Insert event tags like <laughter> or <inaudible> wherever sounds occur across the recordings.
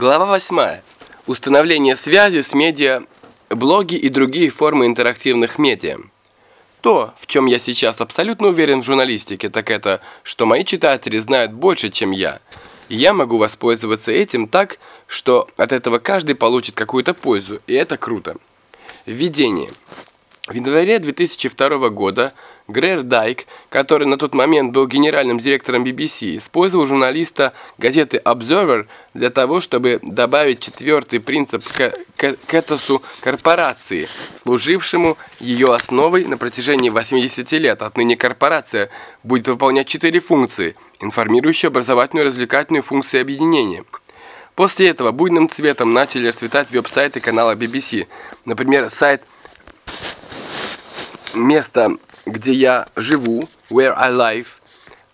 Глава 8. Установление связи с медиа, блоги и другие формы интерактивных медиа. То, в чем я сейчас абсолютно уверен в журналистике, так это, что мои читатели знают больше, чем я. И я могу воспользоваться этим так, что от этого каждый получит какую-то пользу, и это круто. Введение. В январе 2002 года Грэр Дайк, который на тот момент был генеральным директором BBC, использовал журналиста газеты Observer для того, чтобы добавить четвертый принцип к, к, к этосу корпорации, служившему ее основой на протяжении 80 лет. Отныне корпорация будет выполнять четыре функции, информирующие образовательную и развлекательную функции объединения. После этого буйным цветом начали расцветать веб-сайты канала BBC. Например, сайт место, где я живу, where I live,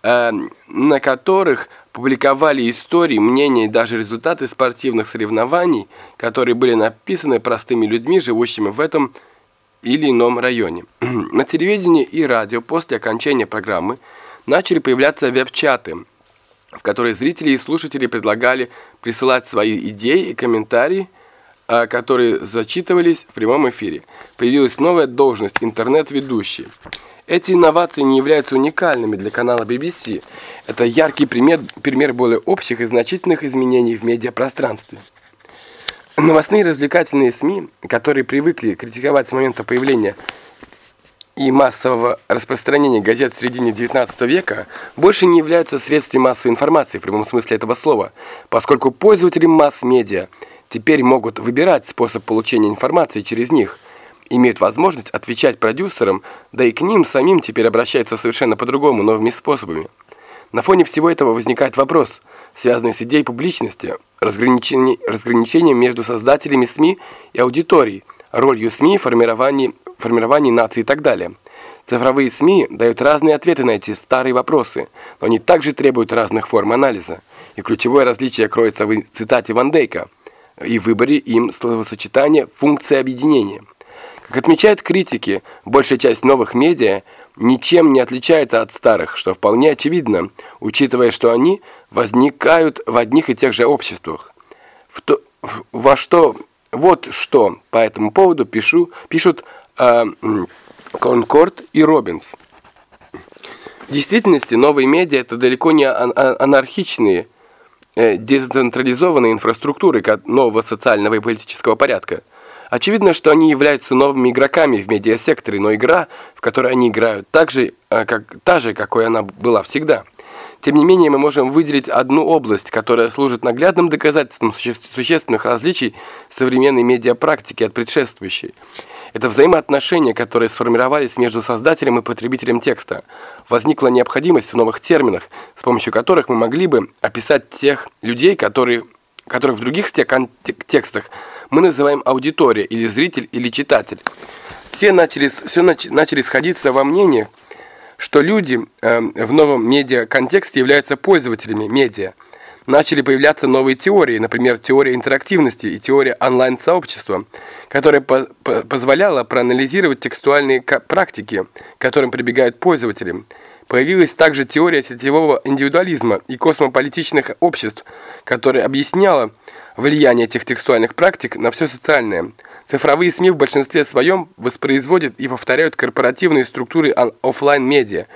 э, на которых публиковали истории, мнения и даже результаты спортивных соревнований, которые были написаны простыми людьми, живущими в этом или ином районе. <clears throat> На телевидении и радио после окончания программы начали появляться веб-чаты, в которые зрители и слушатели предлагали присылать свои идеи и комментарии, которые зачитывались в прямом эфире. Появилась новая должность – интернет-ведущий. Эти инновации не являются уникальными для канала BBC. Это яркий пример, пример более общих и значительных изменений в медиапространстве. Новостные развлекательные СМИ, которые привыкли критиковать с момента появления и массового распространения газет в середине XIX века, больше не являются средствами массовой информации в прямом смысле этого слова, поскольку пользователи масс-медиа – теперь могут выбирать способ получения информации через них, имеют возможность отвечать продюсерам, да и к ним самим теперь обращаются совершенно по-другому, новыми способами. На фоне всего этого возникает вопрос, связанный с идеей публичности, разграничением, разграничением между создателями СМИ и аудиторией, ролью СМИ формировании, формировании нации и так далее. Цифровые СМИ дают разные ответы на эти старые вопросы, но они также требуют разных форм анализа. И ключевое различие кроется в цитате Ван Дейка – и выборе им словосочетания функции объединения. Как отмечают критики, большая часть новых медиа ничем не отличается от старых, что вполне очевидно, учитывая, что они возникают в одних и тех же обществах. В то, во что, вот что по этому поводу пишу, пишут э, Конкорд и Робинс. В действительности новые медиа это далеко не анархичные Э, децентрализованной инфраструктуры нового социального и политического порядка. Очевидно, что они являются новыми игроками в медиасекторе, но игра, в которой они играют, так же, э, как, та же, какой она была всегда. Тем не менее, мы можем выделить одну область, которая служит наглядным доказательством существенных различий современной медиапрактики от предшествующей. Это взаимоотношения, которые сформировались между создателем и потребителем текста. Возникла необходимость в новых терминах, с помощью которых мы могли бы описать тех людей, которые, которых в других текстах мы называем аудитория, или зритель, или читатель. Все начали, все начали сходиться во мнении, что люди э, в новом медиа-контексте являются пользователями медиа – начали появляться новые теории, например, теория интерактивности и теория онлайн-сообщества, которая по по позволяла проанализировать текстуальные практики, к которым прибегают пользователи. Появилась также теория сетевого индивидуализма и космополитичных обществ, которая объясняла влияние этих текстуальных практик на все социальное. Цифровые СМИ в большинстве своем воспроизводят и повторяют корпоративные структуры офлайн медиа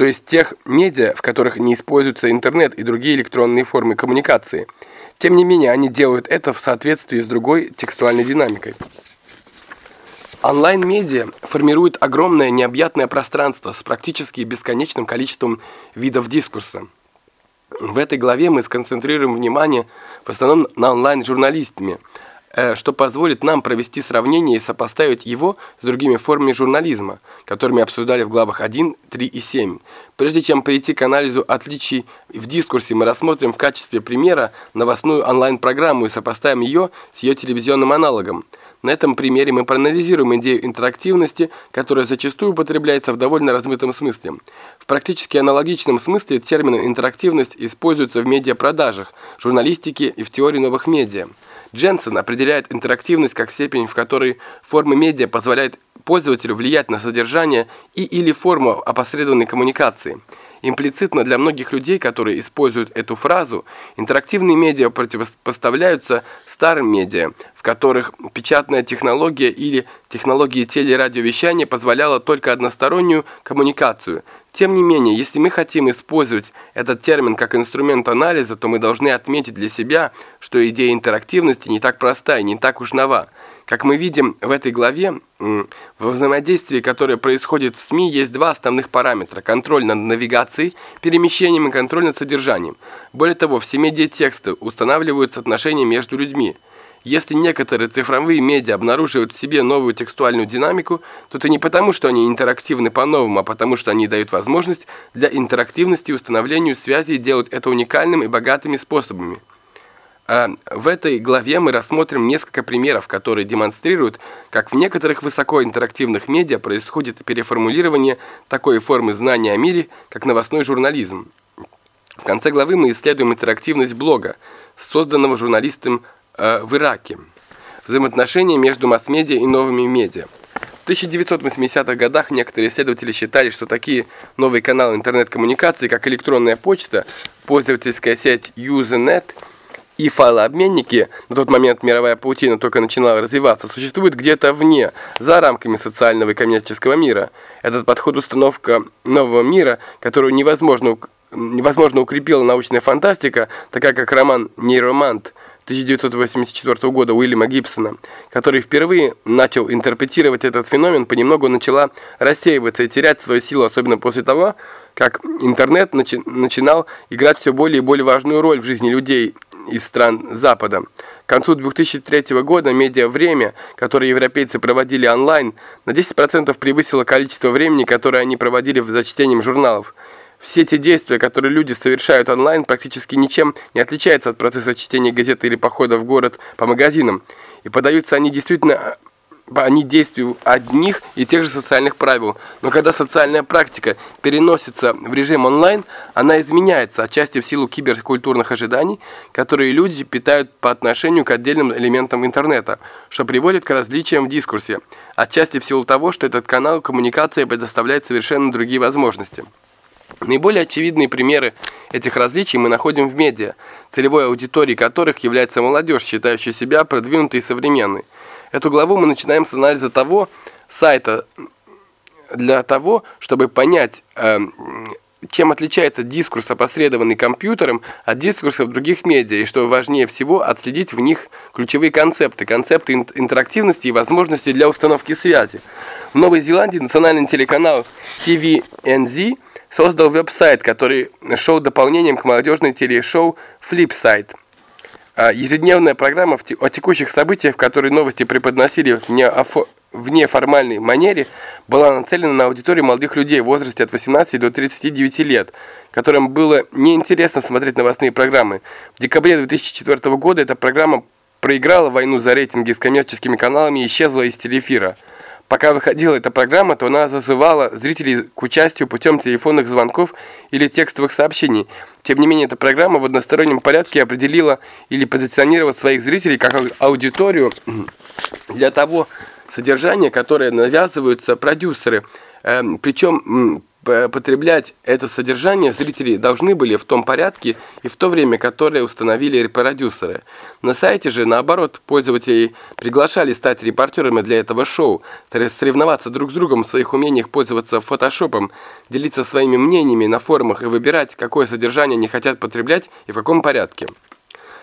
то есть тех медиа, в которых не используется интернет и другие электронные формы коммуникации. Тем не менее, они делают это в соответствии с другой текстуальной динамикой. Онлайн-медиа формирует огромное необъятное пространство с практически бесконечным количеством видов дискурса. В этой главе мы сконцентрируем внимание в основном на онлайн-журналистами – что позволит нам провести сравнение и сопоставить его с другими формами журнализма, которыми обсуждали в главах 1, 3 и 7. Прежде чем перейти к анализу отличий в дискурсе, мы рассмотрим в качестве примера новостную онлайн-программу и сопоставим ее с ее телевизионным аналогом. На этом примере мы проанализируем идею интерактивности, которая зачастую употребляется в довольно размытом смысле. В практически аналогичном смысле термин «интерактивность» используется в медиапродажах, журналистике и в теории новых медиа. Дженсен определяет интерактивность как степень, в которой формы медиа позволяют пользователю влиять на содержание и или форму опосредованной коммуникации. Имплицитно для многих людей, которые используют эту фразу, интерактивные медиа противопоставляются старым медиа, в которых печатная технология или технологии телерадиовещания позволяла только одностороннюю коммуникацию. Тем не менее, если мы хотим использовать этот термин как инструмент анализа, то мы должны отметить для себя, что идея интерактивности не так проста и не так уж нова. Как мы видим в этой главе, во взаимодействии, которое происходит в СМИ, есть два основных параметра. Контроль над навигацией, перемещением и контроль над содержанием. Более того, все медиатексты устанавливают отношения между людьми. Если некоторые цифровые медиа обнаруживают в себе новую текстуальную динамику, то это не потому, что они интерактивны по-новому, а потому, что они дают возможность для интерактивности и установлению связи и делают это уникальным и богатыми способами. А, в этой главе мы рассмотрим несколько примеров, которые демонстрируют, как в некоторых высокоинтерактивных медиа происходит переформулирование такой формы знания о мире, как новостной журнализм. В конце главы мы исследуем интерактивность блога, созданного журналистом э, в Ираке, взаимоотношения между масс-медиа и новыми медиа. В 1980-х годах некоторые исследователи считали, что такие новые каналы интернет-коммуникации, как электронная почта, пользовательская сеть Usenet – и файлообменники, на тот момент мировая паутина только начинала развиваться, существуют где-то вне, за рамками социального и коммерческого мира. Этот подход установка нового мира, которую невозможно, невозможно укрепила научная фантастика, такая как роман «Нейромант» 1984 года Уильяма Гибсона, который впервые начал интерпретировать этот феномен, понемногу начала рассеиваться и терять свою силу, особенно после того, как интернет начи начинал играть все более и более важную роль в жизни людей из стран Запада. К концу 2003 года медиа-время, которое европейцы проводили онлайн, на 10% превысило количество времени, которое они проводили за чтением журналов. Все те действия, которые люди совершают онлайн, практически ничем не отличаются от процесса чтения газеты или похода в город по магазинам. И подаются они действительно они действию одних и тех же социальных правил. Но когда социальная практика переносится в режим онлайн, она изменяется, отчасти в силу киберкультурных ожиданий, которые люди питают по отношению к отдельным элементам интернета, что приводит к различиям в дискурсе, отчасти в силу того, что этот канал коммуникации предоставляет совершенно другие возможности. Наиболее очевидные примеры этих различий мы находим в медиа, целевой аудиторией которых является молодежь, считающая себя продвинутой и современной. Эту главу мы начинаем с анализа того сайта для того, чтобы понять, эм, чем отличается дискурс, опосредованный компьютером, от дискурсов других медиа, и что важнее всего, отследить в них ключевые концепты, концепты интерактивности и возможности для установки связи. В Новой Зеландии национальный телеканал TVNZ создал веб-сайт, который шел дополнением к молодежной телешоу Flipside. А, ежедневная программа о текущих событиях, в которой новости преподносили неофо... в неформальной манере, была нацелена на аудиторию молодых людей в возрасте от 18 до 39 лет, которым было неинтересно смотреть новостные программы. В декабре 2004 года эта программа проиграла войну за рейтинги с коммерческими каналами и исчезла из телеэфира. Пока выходила эта программа, то она зазывала зрителей к участию путем телефонных звонков или текстовых сообщений. Тем не менее, эта программа в одностороннем порядке определила или позиционировала своих зрителей как аудиторию <clears throat> для того содержания, которое навязываются продюсеры. Эм, Причем потреблять это содержание зрители должны были в том порядке и в то время, которое установили продюсеры. На сайте же, наоборот, пользователи приглашали стать репортерами для этого шоу, соревноваться друг с другом в своих умениях пользоваться фотошопом, делиться своими мнениями на форумах и выбирать, какое содержание они хотят потреблять и в каком порядке.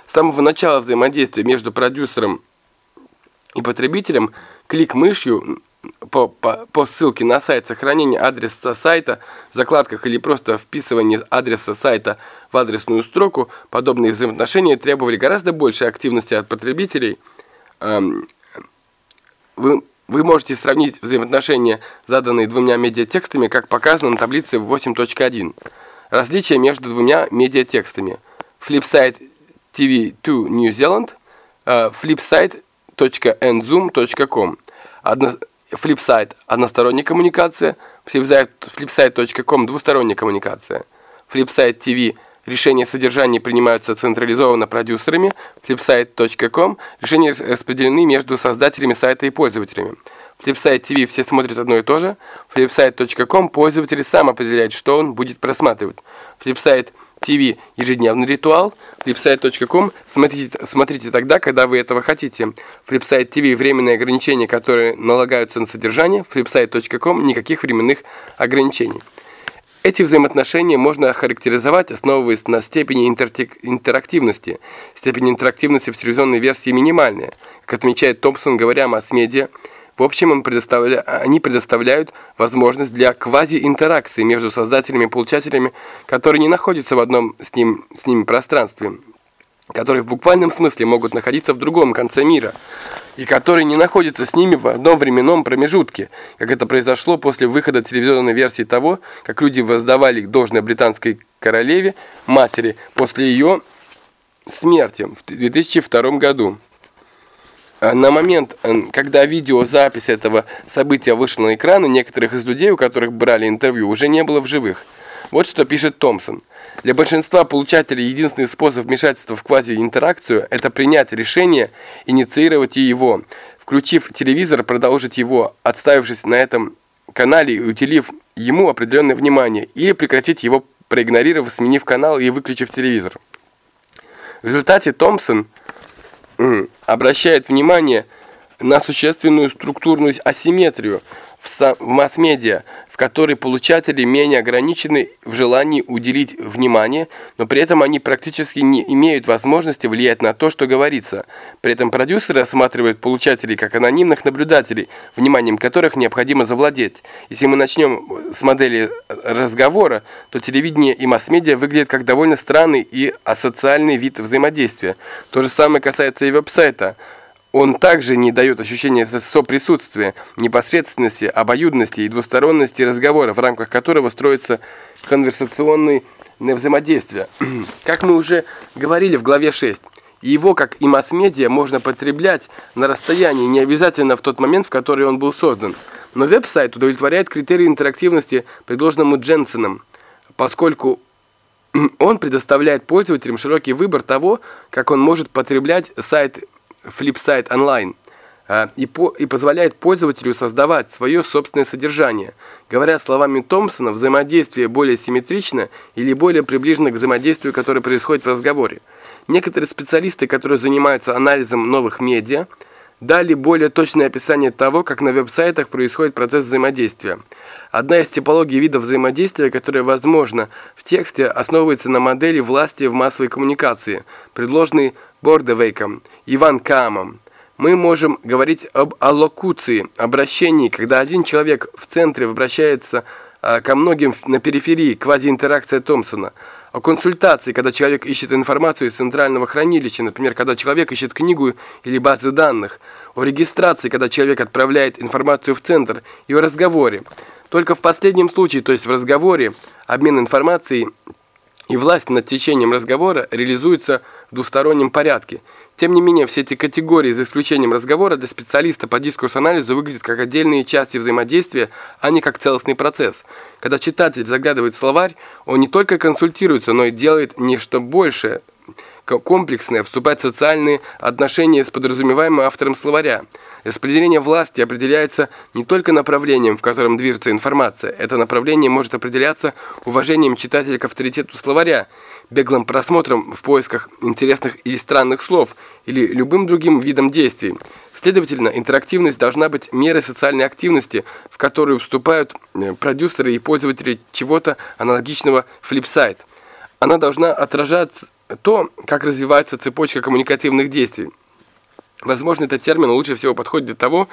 С самого начала взаимодействия между продюсером и потребителем клик мышью по, по, по ссылке на сайт сохранение адреса сайта в закладках или просто вписывание адреса сайта в адресную строку, подобные взаимоотношения требовали гораздо большей активности от потребителей. Эм, вы, вы можете сравнить взаимоотношения, заданные двумя медиатекстами, как показано на таблице 8.1. Различия между двумя медиатекстами. Flipside TV2 New Zealand, uh, flipside.nzoom.com. Одно, Flipside – односторонняя коммуникация, flipside.com – двусторонняя коммуникация. Flipside TV – решения содержания принимаются централизованно продюсерами, flipside.com – решения распределены между создателями сайта и пользователями. Flipside TV все смотрят одно и то же. Flipside.com пользователь сам определяет, что он будет просматривать. Flipside TV ежедневный ритуал. Flipside.com смотрите, смотрите тогда, когда вы этого хотите. Flipside TV временные ограничения, которые налагаются на содержание. Flipside.com никаких временных ограничений. Эти взаимоотношения можно характеризовать, основываясь на степени интерактивности. Степень интерактивности в телевизионной версии минимальная. Как отмечает Томпсон, говоря масс-медиа, в общем, он предоставля... они предоставляют возможность для квази-интеракции между создателями и получателями, которые не находятся в одном с, ним, с ними пространстве, которые в буквальном смысле могут находиться в другом конце мира, и которые не находятся с ними в одном временном промежутке, как это произошло после выхода телевизионной версии того, как люди воздавали должное британской королеве, матери, после ее смерти в 2002 году. Э, на момент, э, когда видеозапись этого события вышла на экраны, некоторых из людей, у которых брали интервью, уже не было в живых. Вот что пишет Томпсон. Для большинства получателей единственный способ вмешательства в квази-интеракцию – это принять решение, инициировать его, включив телевизор, продолжить его, отставившись на этом канале и уделив ему определенное внимание, или прекратить его, проигнорировав, сменив канал и выключив телевизор. В результате Томпсон обращает внимание на существенную структурную асимметрию в масс-медиа, в которой получатели менее ограничены в желании уделить внимание, но при этом они практически не имеют возможности влиять на то, что говорится. При этом продюсеры рассматривают получателей как анонимных наблюдателей, вниманием которых необходимо завладеть. Если мы начнем с модели разговора, то телевидение и масс-медиа выглядят как довольно странный и асоциальный вид взаимодействия. То же самое касается и веб-сайта – он также не дает ощущения соприсутствия, непосредственности, обоюдности и двусторонности разговора, в рамках которого строится конверсационное взаимодействие. <clears throat> Как мы уже говорили в главе 6, его, как и масс-медиа, можно потреблять на расстоянии, не обязательно в тот момент, в который он был создан. Но веб-сайт удовлетворяет критерию интерактивности, предложенному Дженсеном, поскольку <clears throat> он предоставляет пользователям широкий выбор того, как он может потреблять сайт Flipside Online а, и, по, и позволяет пользователю создавать свое собственное содержание. Говоря словами Томпсона, взаимодействие более симметрично или более приближено к взаимодействию, которое происходит в разговоре. Некоторые специалисты, которые занимаются анализом новых медиа, дали более точное описание того, как на веб-сайтах происходит процесс взаимодействия. Одна из типологий видов взаимодействия, которая возможна в тексте, основывается на модели власти в массовой коммуникации, предложенной Бордевейком, Иван Камом. Мы можем говорить об аллокуции, обращении, когда один человек в центре обращается а, ко многим на периферии, квазиинтеракция Томпсона. О консультации, когда человек ищет информацию из центрального хранилища, например, когда человек ищет книгу или базу данных. О регистрации, когда человек отправляет информацию в центр. И о разговоре. Только в последнем случае, то есть в разговоре, обмен информацией и власть над течением разговора реализуется в двустороннем порядке. Тем не менее, все эти категории, за исключением разговора, для специалиста по дискурс-анализу выглядят как отдельные части взаимодействия, а не как целостный процесс. Когда читатель заглядывает в словарь, он не только консультируется, но и делает нечто большее, комплексное, вступать в социальные отношения с подразумеваемым автором словаря. Распределение власти определяется не только направлением, в котором движется информация. Это направление может определяться уважением читателя к авторитету словаря, беглым просмотром в поисках интересных или странных слов, или любым другим видом действий. Следовательно, интерактивность должна быть мерой социальной активности, в которую вступают э, продюсеры и пользователи чего-то аналогичного флипсайт. Она должна отражать то, как развивается цепочка коммуникативных действий. Возможно, этот термин лучше всего подходит для того,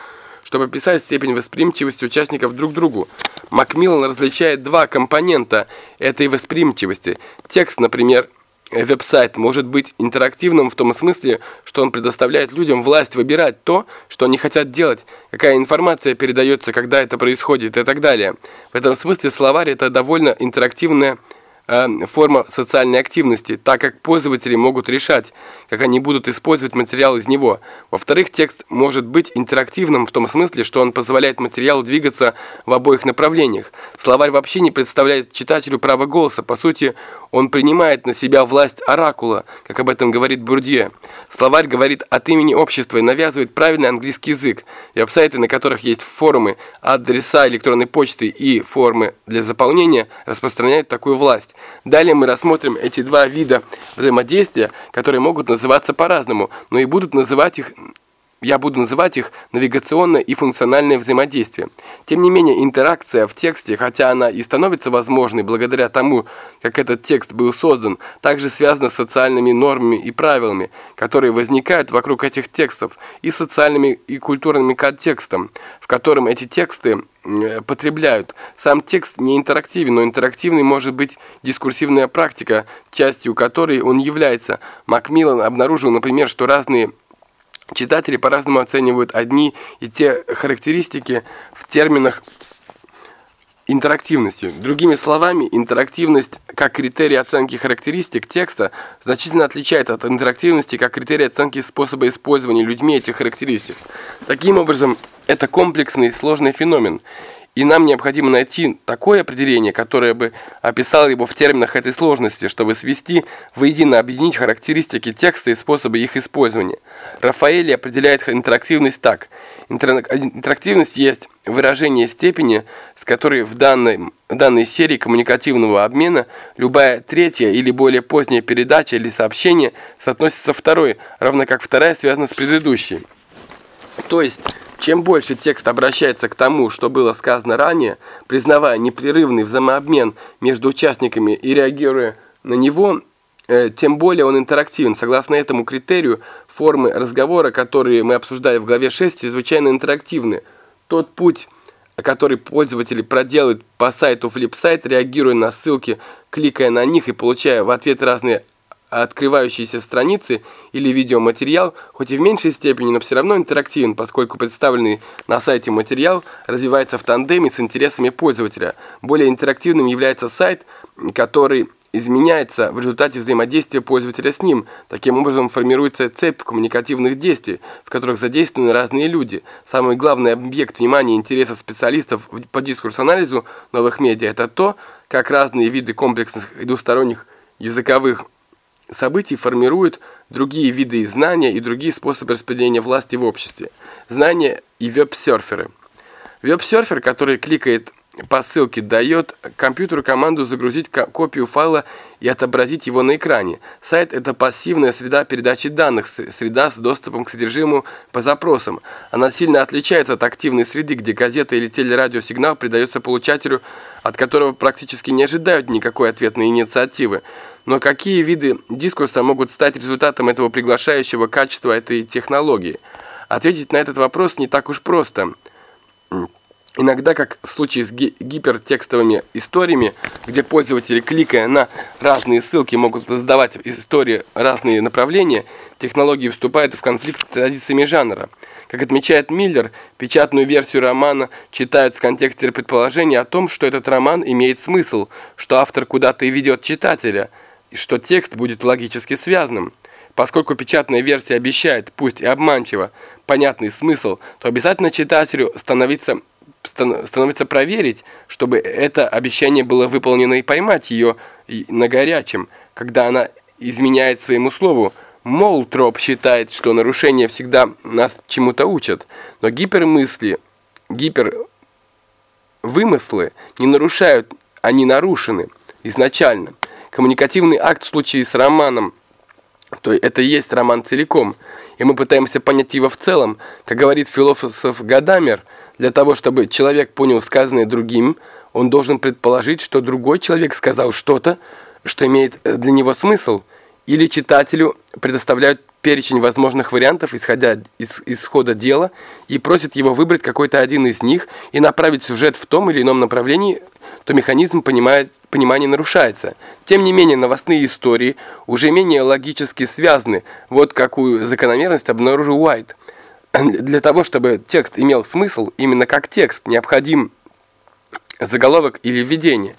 чтобы описать степень восприимчивости участников друг к другу. Макмиллан различает два компонента этой восприимчивости. Текст, например, веб-сайт может быть интерактивным в том смысле, что он предоставляет людям власть выбирать то, что они хотят делать, какая информация передается, когда это происходит и так далее. В этом смысле словарь – это довольно интерактивная форма социальной активности, так как пользователи могут решать, как они будут использовать материал из него. Во-вторых, текст может быть интерактивным в том смысле, что он позволяет материалу двигаться в обоих направлениях. Словарь вообще не представляет читателю права голоса. По сути, он принимает на себя власть оракула, как об этом говорит Бурдье. Словарь говорит от имени общества и навязывает правильный английский язык. Веб-сайты, на которых есть форумы, адреса электронной почты и формы для заполнения, распространяют такую власть. Далее мы рассмотрим эти два вида взаимодействия, которые могут называться по-разному, но и будут называть их я буду называть их навигационное и функциональное взаимодействие. Тем не менее, интеракция в тексте, хотя она и становится возможной благодаря тому, как этот текст был создан, также связана с социальными нормами и правилами, которые возникают вокруг этих текстов, и социальными и культурными контекстом, в котором эти тексты потребляют. Сам текст не интерактивен, но интерактивной может быть дискурсивная практика, частью которой он является. Макмиллан обнаружил, например, что разные Читатели по-разному оценивают одни и те характеристики в терминах интерактивности. Другими словами, интерактивность как критерий оценки характеристик текста значительно отличается от интерактивности как критерий оценки способа использования людьми этих характеристик. Таким образом, это комплексный сложный феномен – и нам необходимо найти такое определение, которое бы описало его в терминах этой сложности, чтобы свести воедино объединить характеристики текста и способы их использования. Рафаэль определяет интерактивность так. Интерактивность есть выражение степени, с которой в данной, в данной серии коммуникативного обмена любая третья или более поздняя передача или сообщение соотносится со второй, равно как вторая связана с предыдущей. То есть... Чем больше текст обращается к тому, что было сказано ранее, признавая непрерывный взаимообмен между участниками и реагируя на него, э, тем более он интерактивен. Согласно этому критерию, формы разговора, которые мы обсуждали в главе 6, чрезвычайно интерактивны. Тот путь, который пользователи проделают по сайту Flipsite, реагируя на ссылки, кликая на них и получая в ответ разные открывающиеся страницы или видеоматериал, хоть и в меньшей степени, но все равно интерактивен, поскольку представленный на сайте материал развивается в тандеме с интересами пользователя. Более интерактивным является сайт, который изменяется в результате взаимодействия пользователя с ним. Таким образом формируется цепь коммуникативных действий, в которых задействованы разные люди. Самый главный объект внимания и интереса специалистов по дискурс-анализу новых медиа – это то, как разные виды комплексных и двусторонних языковых событий формируют другие виды знания и другие способы распределения власти в обществе. Знания и веб-серферы. Веб-серфер, который кликает по ссылке, дает компьютеру команду загрузить копию файла и отобразить его на экране. Сайт – это пассивная среда передачи данных, среда с доступом к содержимому по запросам. Она сильно отличается от активной среды, где газета или телерадиосигнал передается получателю, от которого практически не ожидают никакой ответной инициативы. Но какие виды дискурса могут стать результатом этого приглашающего качества этой технологии? Ответить на этот вопрос не так уж просто. Иногда, как в случае с ги гипертекстовыми историями, где пользователи, кликая на разные ссылки, могут создавать истории разные направления, технологии вступают в конфликт с традициями жанра. Как отмечает Миллер, печатную версию романа читают в контексте предположения о том, что этот роман имеет смысл, что автор куда-то и ведет читателя – и что текст будет логически связанным. Поскольку печатная версия обещает, пусть и обманчиво, понятный смысл, то обязательно читателю становится, становится проверить, чтобы это обещание было выполнено и поймать ее на горячем, когда она изменяет своему слову. Молтроп считает, что нарушения всегда нас чему-то учат, но гипермысли, гипервымыслы не нарушают, они нарушены изначально. Коммуникативный акт в случае с романом, то это и есть роман целиком, и мы пытаемся понять его в целом. Как говорит философ Гадамер, для того, чтобы человек понял сказанное другим, он должен предположить, что другой человек сказал что-то, что имеет для него смысл, или читателю предоставляют перечень возможных вариантов, исходя из исхода дела, и просят его выбрать какой-то один из них и направить сюжет в том или ином направлении, то механизм понимает, понимания нарушается. Тем не менее, новостные истории уже менее логически связаны. Вот какую закономерность обнаружил Уайт. Для того, чтобы текст имел смысл, именно как текст, необходим заголовок или введение.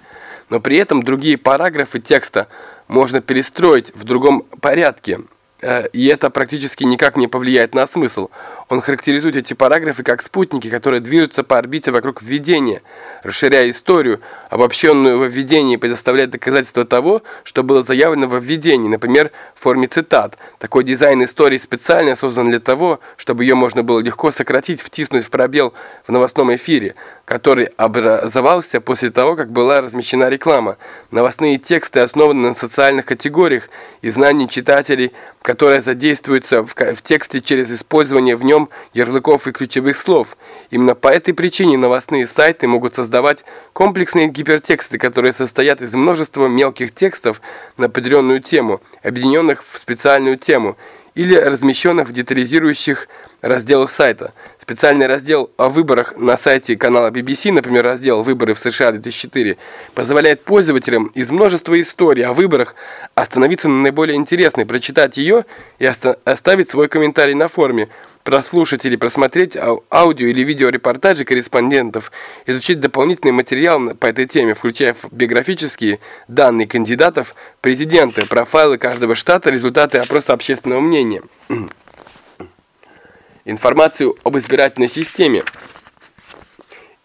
но при этом другие параграфы текста можно перестроить в другом порядке. Э, и это практически никак не повлияет на смысл. Он характеризует эти параграфы как спутники, которые движутся по орбите вокруг введения, расширяя историю, обобщенную во введении, предоставляет доказательства того, что было заявлено во введении, например, в форме цитат. Такой дизайн истории специально создан для того, чтобы ее можно было легко сократить, втиснуть в пробел в новостном эфире, который образовался после того, как была размещена реклама. Новостные тексты основаны на социальных категориях и знании читателей, которые задействуются в тексте через использование в нем нем ярлыков и ключевых слов. Именно по этой причине новостные сайты могут создавать комплексные гипертексты, которые состоят из множества мелких текстов на определенную тему, объединенных в специальную тему, или размещенных в детализирующих разделах сайта. Специальный раздел о выборах на сайте канала BBC, например, раздел «Выборы в США 2004», позволяет пользователям из множества историй о выборах остановиться на наиболее интересной, прочитать ее и оставить свой комментарий на форуме, прослушать или просмотреть аудио или видеорепортажи корреспондентов, изучить дополнительный материал по этой теме, включая биографические данные кандидатов, президенты, профайлы каждого штата, результаты опроса общественного мнения, <clears throat> информацию об избирательной системе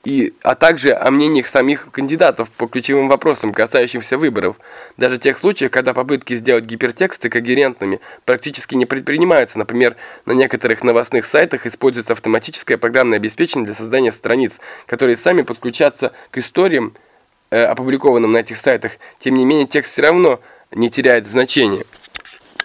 и, а также о мнениях самих кандидатов по ключевым вопросам, касающимся выборов. Даже в тех случаях, когда попытки сделать гипертексты когерентными практически не предпринимаются. Например, на некоторых новостных сайтах используется автоматическое программное обеспечение для создания страниц, которые сами подключатся к историям, э, опубликованным на этих сайтах. Тем не менее, текст все равно не теряет значения.